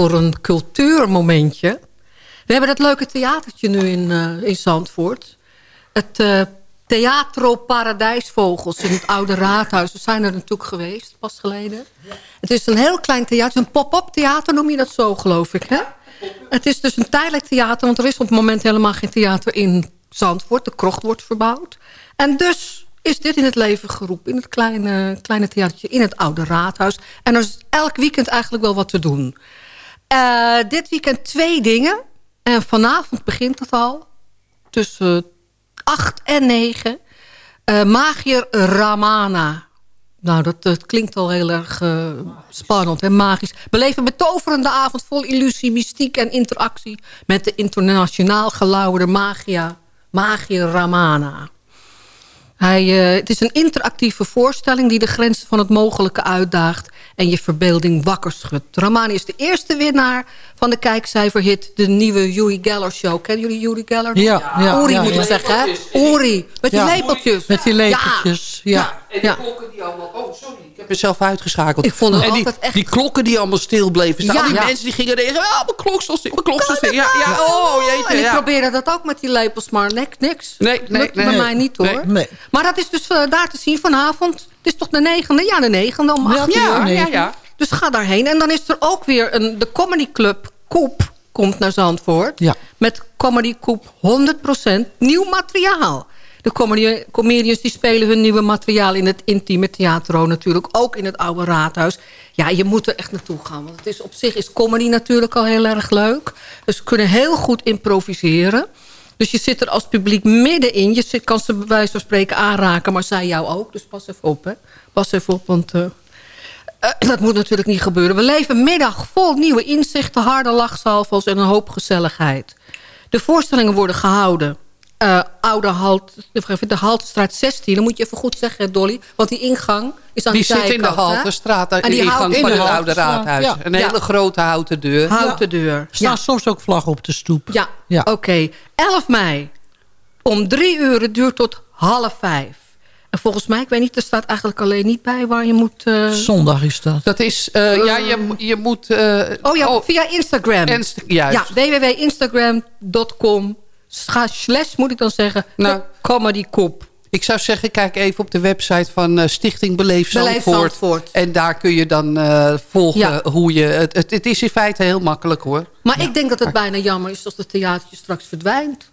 voor een cultuurmomentje. We hebben dat leuke theatertje nu in, eh, in Zandvoort. Het eh, uh, Theatro Paradijsvogels in het Oude Raadhuis. We zijn er natuurlijk geweest, pas geleden. Het is een heel klein theater, een pop-up theater noem je dat zo, geloof ik. Hè? Het is dus een tijdelijk theater, want er is op het moment helemaal geen theater in Zandvoort. De krocht wordt verbouwd. En dus is dit in het leven geroepen. In het kleine, kleine theatertje, in het oude raadhuis. En er is elk weekend eigenlijk wel wat te doen. Eh, dit weekend twee dingen. En vanavond begint het al. Tussen 8 en 9. Eh, Magier Ramana. Nou, dat, klinkt al heel erg eh, spannend en magisch. Beleef een betoverende avond vol illusie, mystiek en interactie... met de internationaal gelauwerde magia, Magier Ramana. Hij, het is een interactieve voorstelling die de grenzen van het mogelijke uitdaagt en je verbeelding wakker schudt. Ramani is de eerste winnaar van de kijkcijferhit... de nieuwe Yuri Geller Show. Kennen jullie Yuri Geller? Ja. ja Uri moet ik zeggen, hè? Uri, met die lepeltjes. Met die lepeltjes, ja. En die klokken die allemaal... Oh, sorry, ik heb mezelf uitgeschakeld. Ik vond het echt... die klokken die allemaal stil bleven staan. Die mensen die gingen reageren... Oh, mijn klok stil, mijn klok Ja, ja, nou? oh, jeetje, En ik probeerde dat ook met die lepels, maar nek, niks. Nee, nee, nee, bij mij niet, hoor. Nee, nee. Maar dat is dus eh, daar te zien vanavond. Het is toch de negende? Ja, de negende om acht uur. Ja, ja. Dus ga daarheen. En dan is er ook weer een, de Comedy Club Koep komt naar Zandvoort. Ja. Met Comedy Koep 100% nieuw materiaal. De comedy comedians die spelen hun nieuwe materiaal in het intieme theatro natuurlijk. Ook in het oude raadhuis. Ja, je moet er echt naartoe gaan. Want het is, op zich is comedy natuurlijk al heel erg leuk. Dus ze kunnen heel goed improviseren. Dus je zit er als publiek middenin. Je zit, kan ze bij wijze van spreken aanraken, maar zij jou ook. Dus pas even op, hè. Pas even op, want... eh, eh, dat moet natuurlijk niet gebeuren. We leven middag vol nieuwe inzichten, harde lachsalvels en een hoop gezelligheid. De voorstellingen worden gehouden. Eh, oude halt, de Haltestraat 16. Dan moet je even goed zeggen, Dolly. Want die ingang is aan Die de zit in de zijkant? Haltestraat, in de die ingang van het de oude raadhuis. Ja. Een Ja. hele grote houten deur. Houten deur. Er staan soms ook vlaggen op de stoep. Ja, Ja. oké. 11 mei. Om drie uur. Het duurt tot half vijf. En volgens mij, ik weet niet, er staat eigenlijk alleen niet bij waar je moet... eh, Zondag is dat. Dat is, eh, ja, je, je moet... eh, Oh ja, via Instagram. Insta- juist. Ja, www.instagram.com slash moet ik dan zeggen. Nou. de Comedy Koep. Ik zou zeggen, kijk even op de website van eh, Stichting Beleef Zandvoort. Zandvoort. En daar kun je dan eh, volgen Ja. hoe je... Het, het, het is in feite heel makkelijk hoor. Maar ik denk dat het bijna jammer is als het theatertje straks verdwijnt.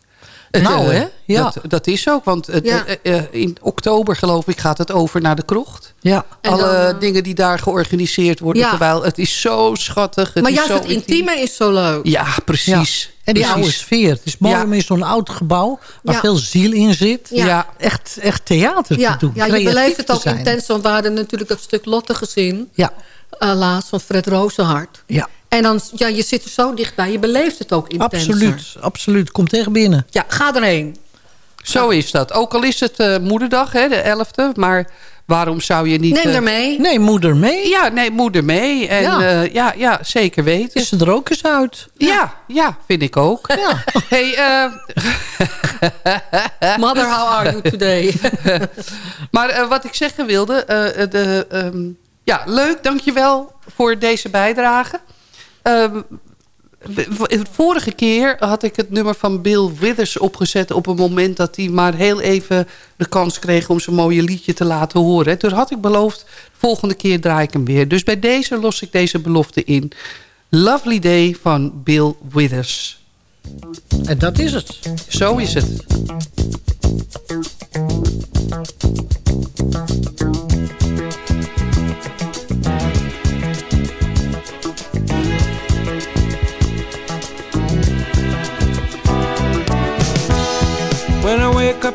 Het, Nou, eh, hè? Ja. Dat, dat is ook, want het, Ja. eh, eh, in oktober geloof ik gaat het over naar de krocht. Ja. En Alle dan, dingen die daar georganiseerd worden. Ja. Terwijl het is zo schattig. Het maar is juist zo het intieme is zo leuk. Ja, precies. En die oude sfeer. Het is mooi om in zo'n oud gebouw... waar veel ziel in zit... Ja. Echt, echt theater Ja, te doen. ja je beleeft het ook intens. Want we hadden natuurlijk dat stuk Lotte gezien. Ja, laatst van Fred Rozenhart. ja. En dan, ja, je zit er zo dichtbij. Je beleeft het ook intenser. absoluut. Absoluut. Komt tegen binnen. Ja, ga erheen. Zo is dat. Ook al is het eh, moederdag, hè, de 11e. Maar waarom zou je niet... Neem eh, er mee. Nee, moeder mee. Ja, nee, moeder mee. En Ja. ja, ja, ja zeker weten. Is ze er ook eens uit? Ja, ja, vind ik ook. Ja. Hey, eh, Mother, how are you today? maar eh, wat ik zeggen wilde... eh, de, ehm, ja, leuk, dankjewel voor deze bijdrage. Ehm, w- w- vorige keer had ik het nummer van Bill Withers opgezet... op het moment dat hij maar heel even de kans kreeg... om zijn mooie liedje te laten horen. Toen had ik beloofd, volgende keer draai ik hem weer. Dus bij deze los ik deze belofte in. Lovely Day van Bill Withers. En dat is het. Zo is het.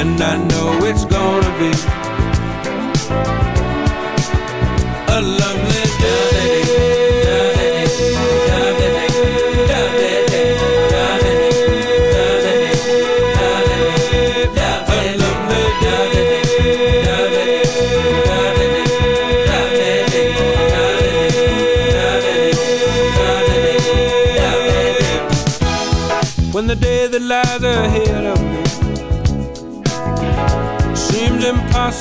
and I know it's gonna be a lovely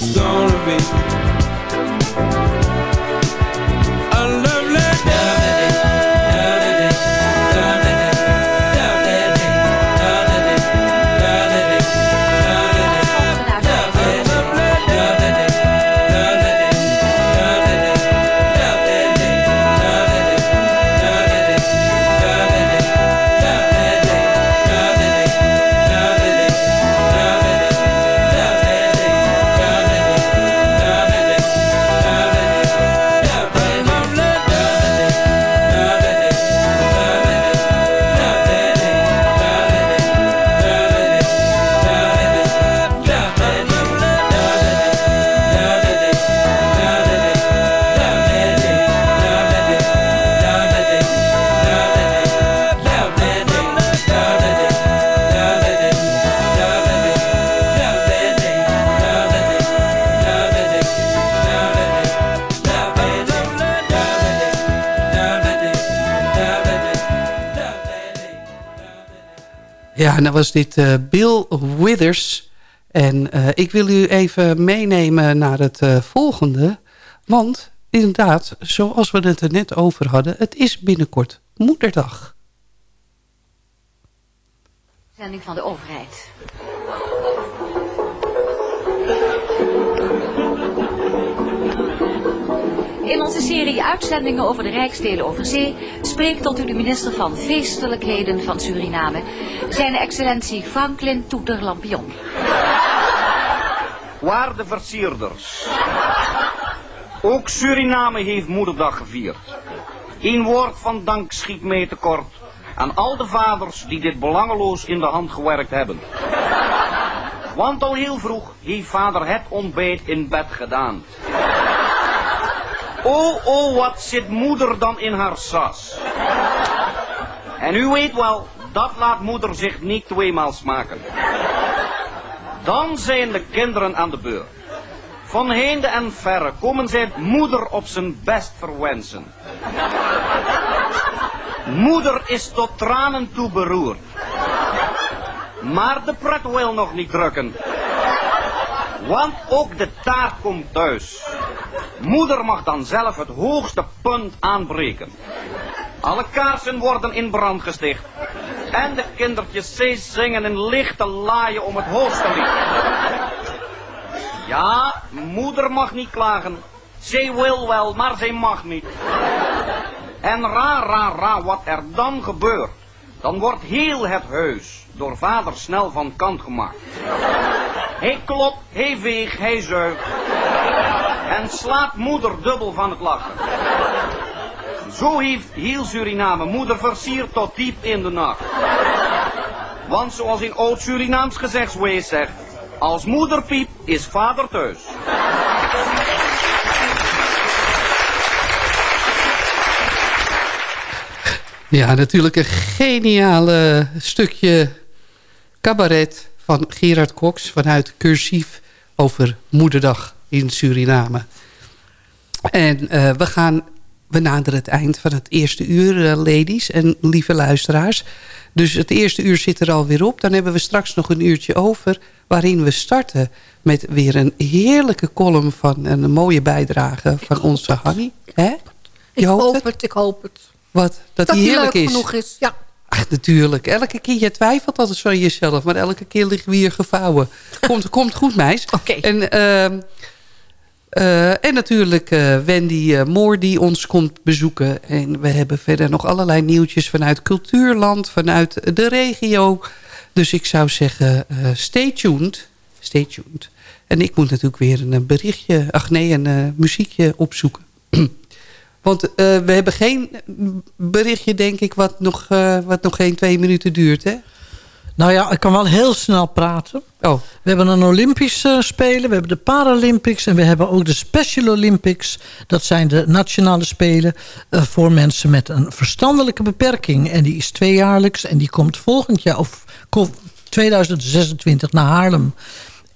it's gonna be Ja, dan was dit eh, Bill Withers. En eh, ik wil u even meenemen naar het eh, volgende. Want inderdaad, zoals we het er net over hadden... het is binnenkort Moederdag. Zending van de overheid. In onze serie uitzendingen over de Rijksdelen over zee spreekt tot u de minister van Feestelijkheden van Suriname, zijn excellentie Franklin Toeter Lampion. Waarde versierders. Ook Suriname heeft moederdag gevierd. Eén woord van dank schiet mij tekort aan al de vaders die dit belangeloos in de hand gewerkt hebben. Want al heel vroeg heeft vader het ontbijt in bed gedaan. Oh, oh, wat zit moeder dan in haar sas. En u weet wel, dat laat moeder zich niet tweemaal smaken. Dan zijn de kinderen aan de beurt. Van heinde en verre komen zij moeder op zijn best verwensen. Moeder is tot tranen toe beroerd. Maar de pret wil nog niet drukken. Want ook de taart komt thuis. Moeder mag dan zelf het hoogste punt aanbreken. Alle kaarsen worden in brand gesticht. En de kindertjes zingen in lichte laaien om het hoogste lied. Ja, moeder mag niet klagen. Zij wil wel, maar zij mag niet. En ra, ra, ra, wat er dan gebeurt. Dan wordt heel het huis door vader snel van kant gemaakt. Hij klopt, hij veegt, hij zuigt. En slaat moeder dubbel van het lachen. Zo heeft heel Suriname moeder versierd tot diep in de nacht. Want zoals in oud Surinaams gezegdswees zegt, als moeder piept, is vader thuis. Ja, natuurlijk een geniale stukje cabaret van Gerard Cox vanuit Cursief over Moederdag in Suriname. En eh, we gaan, we naderen het eind van het eerste uur, eh, ladies en lieve luisteraars. Dus het eerste uur zit er alweer op. Dan hebben we straks nog een uurtje over waarin we starten met weer een heerlijke column van een mooie bijdrage van onze Hanny. Hè? Ik hoop het? ik hoop het. Wat? Dat, Dat die heerlijk leuk is. genoeg is, ja. Ach, natuurlijk. Elke keer, je twijfelt altijd zo aan jezelf. Maar elke keer liggen we hier gevouwen. Komt, komt goed, meis. En, ehm, eh, en natuurlijk eh, Wendy uh, Moore die ons komt bezoeken. En we hebben verder nog allerlei nieuwtjes vanuit Cultuurland. Vanuit de regio. Dus ik zou zeggen, eh, stay tuned. Stay tuned. En ik moet natuurlijk weer een berichtje... Ach nee, een eh, muziekje opzoeken. Want eh, we hebben geen berichtje, denk ik, wat nog, eh, wat nog geen twee minuten duurt, hè? Nou ja, ik kan wel heel snel praten. Oh. We hebben een Olympische Spelen, we hebben de Paralympics... en we hebben ook de Special Olympics. Dat zijn de nationale spelen eh, voor mensen met een verstandelijke beperking. En die is tweejaarlijks en die komt volgend jaar... of komt 2026 naar Haarlem.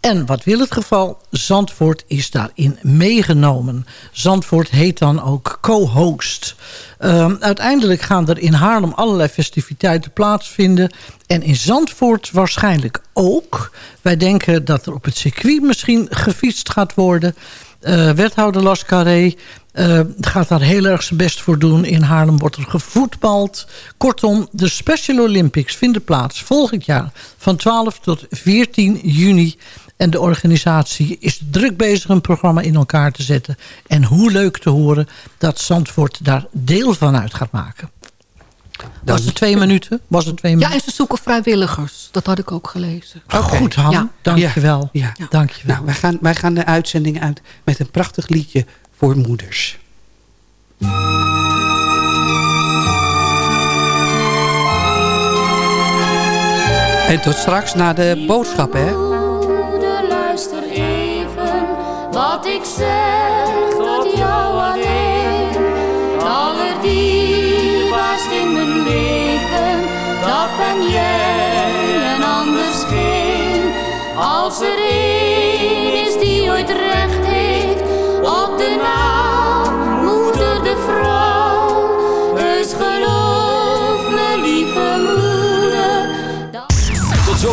En wat wil het geval? Zandvoort is daarin meegenomen. Zandvoort heet dan ook co-host. Ehm, uiteindelijk gaan er in Haarlem allerlei festiviteiten plaatsvinden. En in Zandvoort waarschijnlijk ook. Wij denken dat er op het circuit misschien gefietst gaat worden. Eh, wethouder Las Carré eh, gaat daar heel erg zijn best voor doen. In Haarlem wordt er gevoetbald. Kortom, de Special Olympics vinden plaats volgend jaar van 12 tot 14 juni. En de organisatie is druk bezig een programma in elkaar te zetten. En hoe leuk te horen dat Zandvoort daar deel van uit gaat maken. Was het twee minuten? Was het twee Ja, minuten? en ze zoeken vrijwilligers. Dat had ik ook gelezen. Goed, Han. Ja. Dankjewel. Ja. Dankjewel. Nou, wij gaan, wij gaan de uitzending uit met een prachtig liedje voor moeders. En tot straks na de boodschap, hè? Wat ik zeg tot jou alleen. Het allerdierbaarst in mijn leven, dat ben jij en anders geen. Als er één